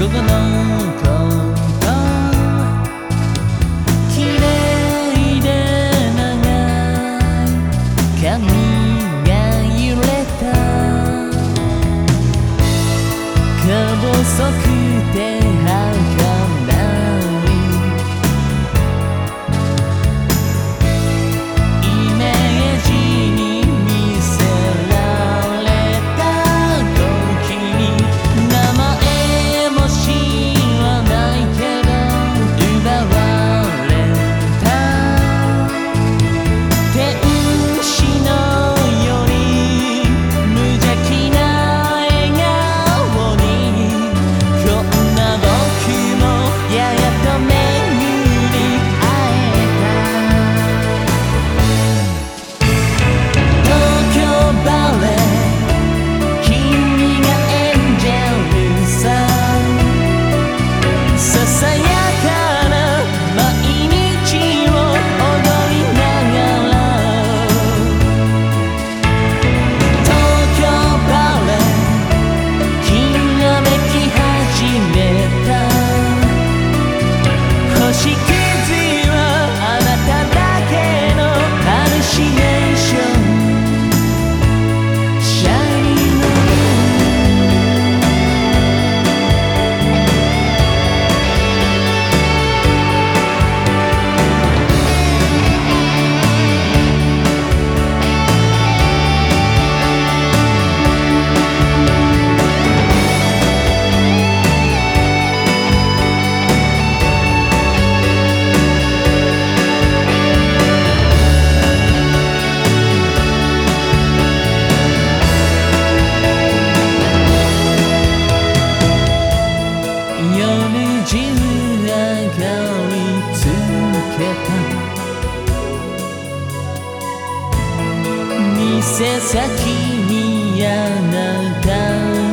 どこので長い髪が揺れた。かく店先にあなた